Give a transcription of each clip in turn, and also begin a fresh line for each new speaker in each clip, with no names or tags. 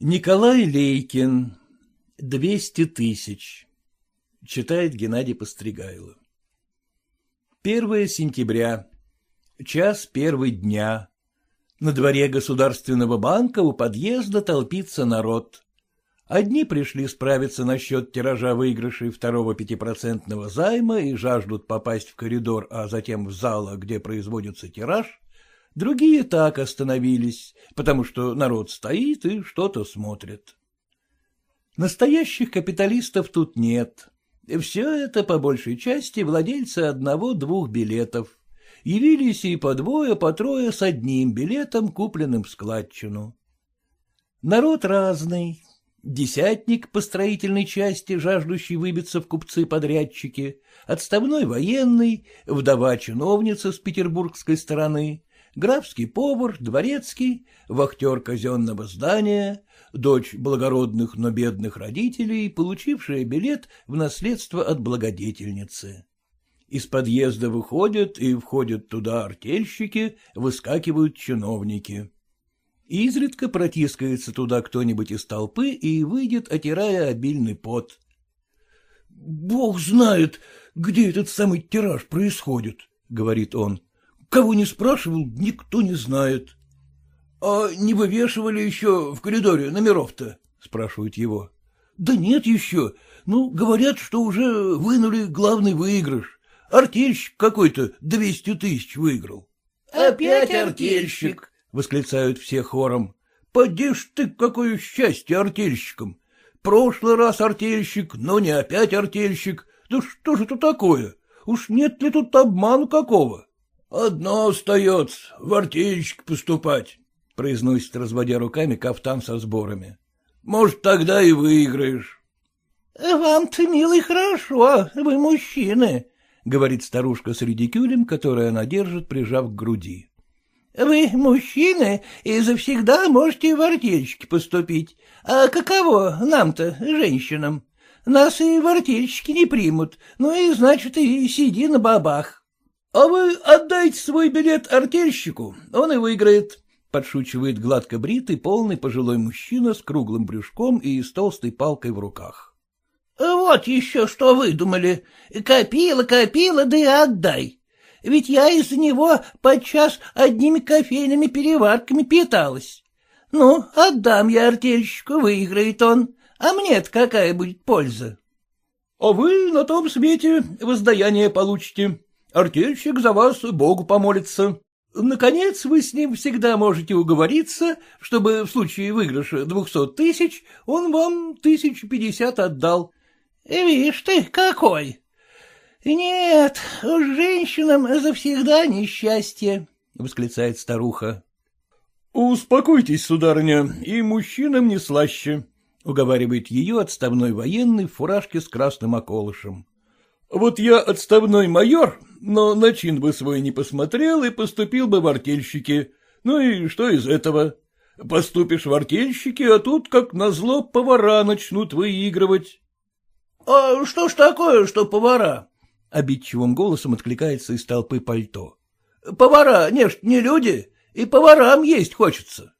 Николай Лейкин. Двести тысяч. Читает Геннадий Постригайло. Первое сентября. Час первый дня. На дворе Государственного банка у подъезда толпится народ. Одни пришли справиться насчет тиража выигрышей второго пятипроцентного займа и жаждут попасть в коридор, а затем в зал, где производится тираж. Другие так остановились, потому что народ стоит и что-то смотрит. Настоящих капиталистов тут нет. Все это, по большей части, владельцы одного-двух билетов. Явились и по двое, по трое с одним билетом, купленным в складчину. Народ разный. Десятник по строительной части, жаждущий выбиться в купцы-подрядчики, отставной военный, вдова-чиновница с петербургской стороны, графский повар, дворецкий, вахтер казенного здания, дочь благородных, но бедных родителей, получившая билет в наследство от благодетельницы. Из подъезда выходят и входят туда артельщики, выскакивают чиновники. Изредка протискается туда кто-нибудь из толпы и выйдет, отирая обильный пот. — Бог знает, где этот самый тираж происходит, — говорит он. — Кого не спрашивал, никто не знает. — А не вывешивали еще в коридоре номеров-то? — спрашивают его. — Да нет еще. Ну, говорят, что уже вынули главный выигрыш. Артельщик какой-то двести тысяч выиграл.
— Опять артельщик,
восклицают все хором. — Поди ж ты, какое счастье артельщикам! Прошлый раз артельщик, но не опять артельщик. Да что же это такое? Уж нет ли тут обмана какого? — Одно остается — в артельщик поступать, — произносит, разводя руками кафтан со сборами. — Может, тогда и выиграешь.
— Вам-то, милый, хорошо, вы мужчины, — говорит старушка с редикюлем, которое она держит, прижав к груди. Вы мужчины и завсегда можете в артельщики поступить. А каково нам-то, женщинам? Нас и в артельщики не примут, ну и, значит, и сиди на бабах.
— А вы отдайте свой билет артельщику, он и выиграет, — подшучивает гладко бритый, полный пожилой мужчина с круглым брюшком и с толстой палкой в руках.
— Вот еще что выдумали. Копила, копила, да и отдай ведь я из-за него подчас одними кофейными переварками питалась. Ну, отдам я артельщику, выиграет он, а мне-то какая будет польза?
— А вы на том свете воздаяние получите. Артельщик за вас Богу помолится. Наконец, вы с ним всегда можете уговориться, чтобы в случае выигрыша двухсот тысяч он вам тысяч пятьдесят отдал.
— Вишь ты, какой! — Нет, женщинам завсегда несчастье, — восклицает старуха.
— Успокойтесь, сударыня, и мужчинам не слаще, — уговаривает ее отставной военный в фуражке с красным околышем. — Вот я отставной майор, но на чин бы свой не посмотрел и поступил бы в артельщики. Ну и что из этого? Поступишь в артельщики, а тут, как назло, повара начнут выигрывать.
— А что ж такое, что повара?
обидчивым голосом откликается из толпы пальто.
— Повара, не ж не люди, и поварам есть хочется.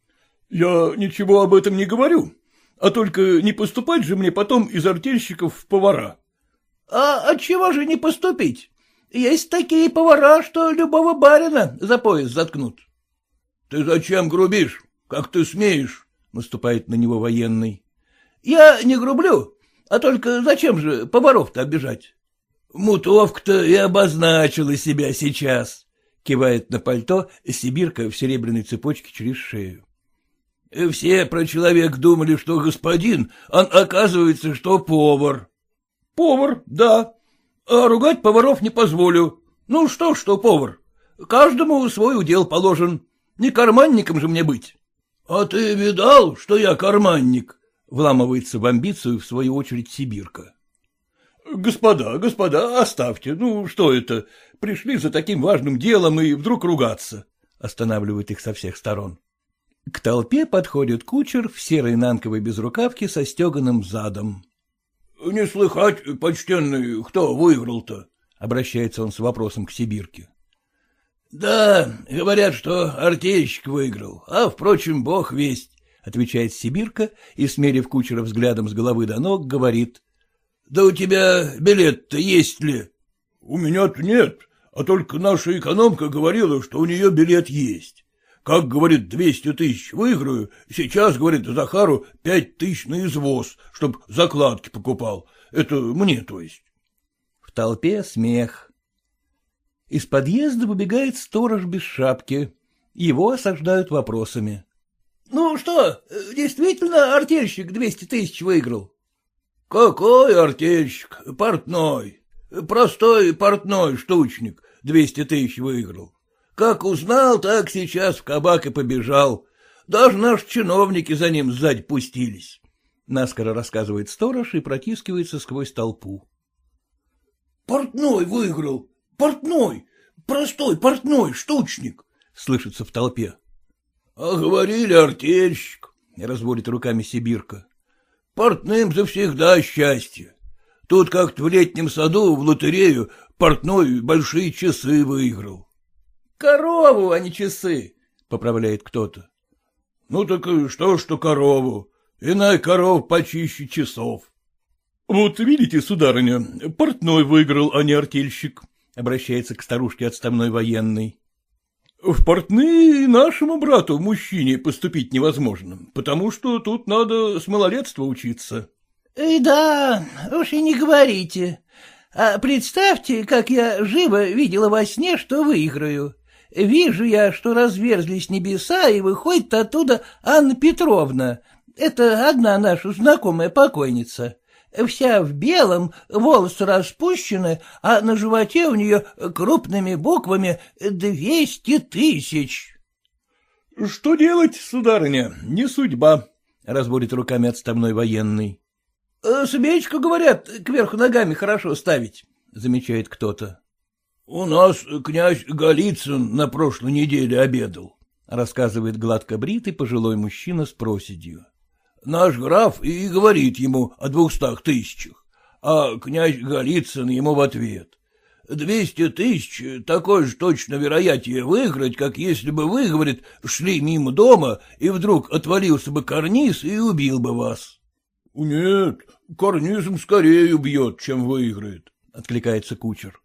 — Я ничего об этом не говорю, а только не поступать же мне потом из артельщиков в повара.
— А отчего же не поступить? Есть такие повара, что любого барина за пояс заткнут.
— Ты зачем грубишь? Как ты смеешь? — наступает на него военный.
— Я не грублю, а только зачем же поваров-то обижать?
Мутовка-то и обозначила себя сейчас, — кивает на пальто сибирка в серебряной цепочке через шею. Все про человек думали, что господин, а оказывается, что повар. Повар, да. А ругать поваров не позволю. Ну что, что повар. Каждому свой удел положен. Не карманником же мне быть. А ты видал, что я карманник? Вламывается в амбицию, в свою очередь, сибирка. — Господа, господа, оставьте, ну что это, пришли за таким важным делом и вдруг ругаться, — останавливает их со всех сторон. К толпе подходит кучер в серой нанковой безрукавке со стеганым задом. — Не слыхать, почтенный, кто выиграл-то? — обращается он с вопросом к Сибирке. — Да, говорят, что артельщик выиграл, а, впрочем, бог весть. — отвечает Сибирка и, смерив кучера взглядом с головы до ног, говорит. — Да у тебя билет-то есть ли? — У меня-то нет, а только наша экономка говорила, что у нее билет есть. Как, говорит, двести тысяч выиграю, сейчас, говорит, Захару пять тысяч на извоз, чтоб закладки покупал. Это мне, то есть. В толпе смех. Из подъезда выбегает сторож без шапки. Его осаждают вопросами.
— Ну что, действительно артельщик двести тысяч выиграл?
— Какой артельщик? Портной. Простой портной штучник двести тысяч выиграл. Как узнал, так сейчас в кабак и побежал. Даже наши чиновники за ним сзади пустились. Наскоро рассказывает сторож и протискивается сквозь толпу.
— Портной выиграл! Портной! Простой портной, штучник! — слышится в толпе.
— А говорили артельщик, — разводит руками Сибирка. — Портным завсегда счастье. Тут как-то в летнем саду в лотерею портной большие часы выиграл.
Корову, а не часы, — поправляет кто-то.
— Ну так что, что корову? Иная коров почище часов. — Вот видите, сударыня, портной выиграл, а не артельщик, — обращается к старушке отставной военный. — В портные нашему брату, мужчине, поступить невозможно, потому что тут надо с малолетства учиться.
— И да, уж и не говорите. А представьте, как я живо видела во сне, что выиграю. Вижу я, что разверзлись небеса, и выходит оттуда Анна Петровна. Это одна наша знакомая покойница. Вся в белом, волосы распущены, а на животе у нее крупными буквами двести тысяч.
— Что делать, сударыня, не судьба, — разводит руками отставной военный.
— Свечку, говорят, кверху ногами хорошо ставить, — замечает кто-то.
У нас князь Голицын на прошлой неделе обедал, — рассказывает гладко бритый пожилой мужчина с проседью. Наш граф и говорит ему о двухстах тысячах, а князь Голицын ему в ответ. Двести тысяч — такое же точно вероятие выиграть, как если бы вы, говорит, шли мимо дома, и вдруг отвалился бы карниз и убил бы вас. — Нет, карнизм скорее убьет, чем выиграет, — откликается кучер.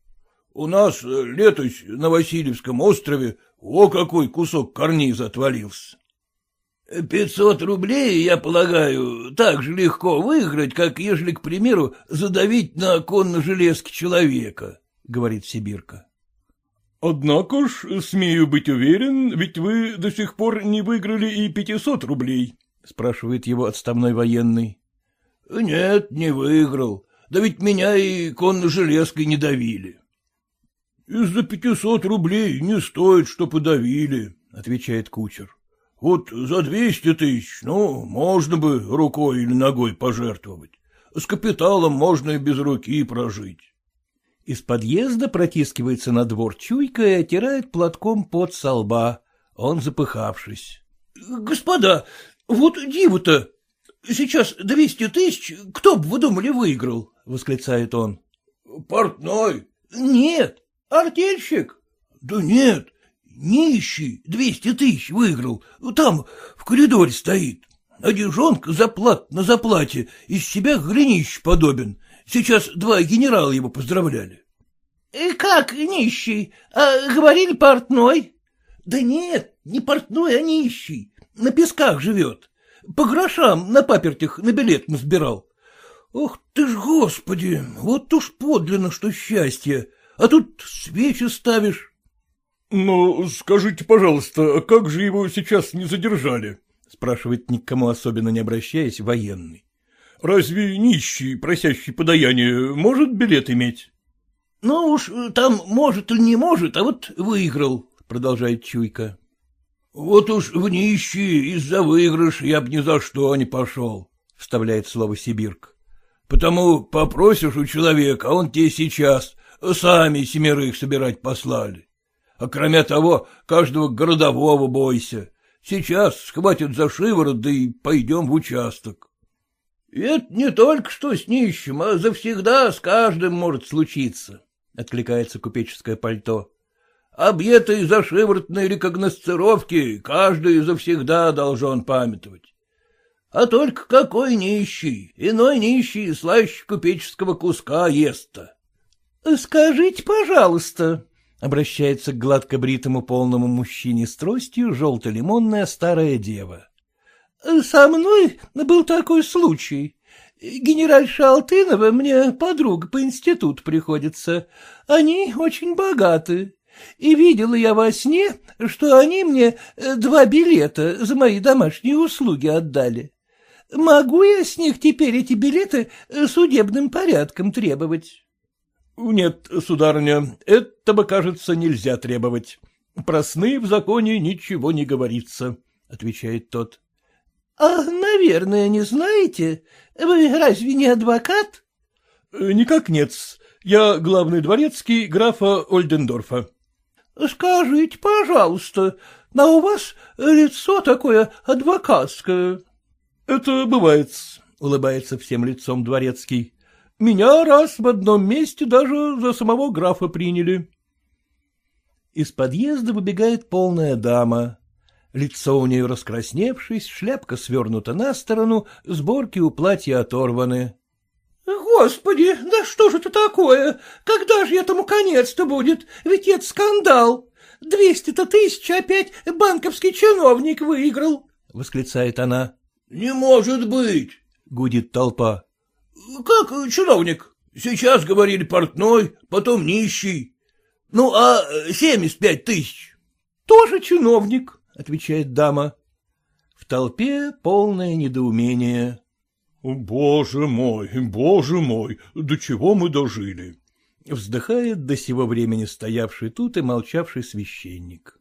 У нас э, летось на Васильевском острове о какой кусок карниза отвалился.
Пятьсот рублей, я полагаю, так же легко выиграть, как ежели, к примеру, задавить на конно-железке человека, — говорит Сибирка.
— Однако ж, смею быть уверен, ведь вы до сих пор не выиграли и пятисот рублей, — спрашивает его отставной военный. — Нет, не выиграл. Да ведь меня и конно-железкой не давили. — Из-за пятисот рублей не стоит, что подавили, — отвечает кучер. — Вот за двести тысяч, ну, можно бы рукой или ногой пожертвовать. С капиталом можно и без руки прожить. Из подъезда протискивается на двор чуйка и оттирает платком под со лба. Он запыхавшись.
— Господа, вот диву-то! Сейчас двести тысяч, кто бы, вы думали, выиграл? — восклицает он.
— Портной.
— Нет, Артельщик?
Да нет, нищий, двести тысяч выиграл, там в коридоре стоит. Одежонка заплат на заплате, из себя глинище подобен. Сейчас два генерала его поздравляли.
И — Как нищий? А говорили портной? — Да нет, не портной, а нищий. На песках живет. По грошам на папертях на билет сбирал. Ох ты ж, господи, вот уж подлинно, что счастье а тут свечи ставишь.
— Ну, скажите, пожалуйста, как же его сейчас не задержали? — спрашивает никому особенно не обращаясь военный. — Разве нищий, просящий подаяние, может билет иметь?
— Ну уж там может или не может, а вот выиграл, — продолжает Чуйка.
— Вот уж в нищие из-за выигрыша я б ни за что не пошел, — вставляет слово Сибирк. — Потому попросишь у человека, а он тебе сейчас Сами семерых собирать послали. А кроме того, каждого городового бойся. Сейчас схватят за шиворот, да и пойдем в участок.
— Это не только что с нищим, а завсегда с каждым может случиться, — откликается купеческое пальто. Объетой за шиворотной рекогносцировки каждый завсегда должен памятовать.
а только какой нищий, иной нищий слаще купеческого куска ест-то.
— Скажите, пожалуйста, — обращается к гладко бритому полному мужчине с тростью желто-лимонная старая дева. — Со мной был такой случай. Генеральша Алтынова мне подруга по институту приходится. Они очень богаты. И видела я во сне, что они мне два билета за мои домашние услуги отдали. Могу я с них теперь эти билеты судебным порядком требовать?
— Нет, сударыня, этого, кажется, нельзя требовать. Про сны в законе ничего не говорится, — отвечает тот.
— А, наверное, не знаете? Вы разве не адвокат?
— Никак нет. Я главный дворецкий графа Ольдендорфа.
— Скажите, пожалуйста, а у вас лицо такое адвокатское?
— Это бывает, — улыбается всем лицом дворецкий. — Меня раз в одном месте даже за самого графа приняли.
Из подъезда выбегает полная дама. Лицо у нее раскрасневшись, шляпка свернута на сторону, сборки у платья оторваны. — Господи, да что же это такое? Когда же этому конец-то будет? Ведь это скандал. Двести-то тысяч опять банковский чиновник выиграл, — восклицает она.
— Не может быть, — гудит толпа. — Как чиновник? Сейчас говорили портной, потом нищий. Ну, а семьдесят пять тысяч?
— Тоже чиновник, — отвечает дама. В толпе полное недоумение.
— Боже мой, боже мой, до чего мы дожили?
Вздыхает до сего времени стоявший тут и молчавший священник.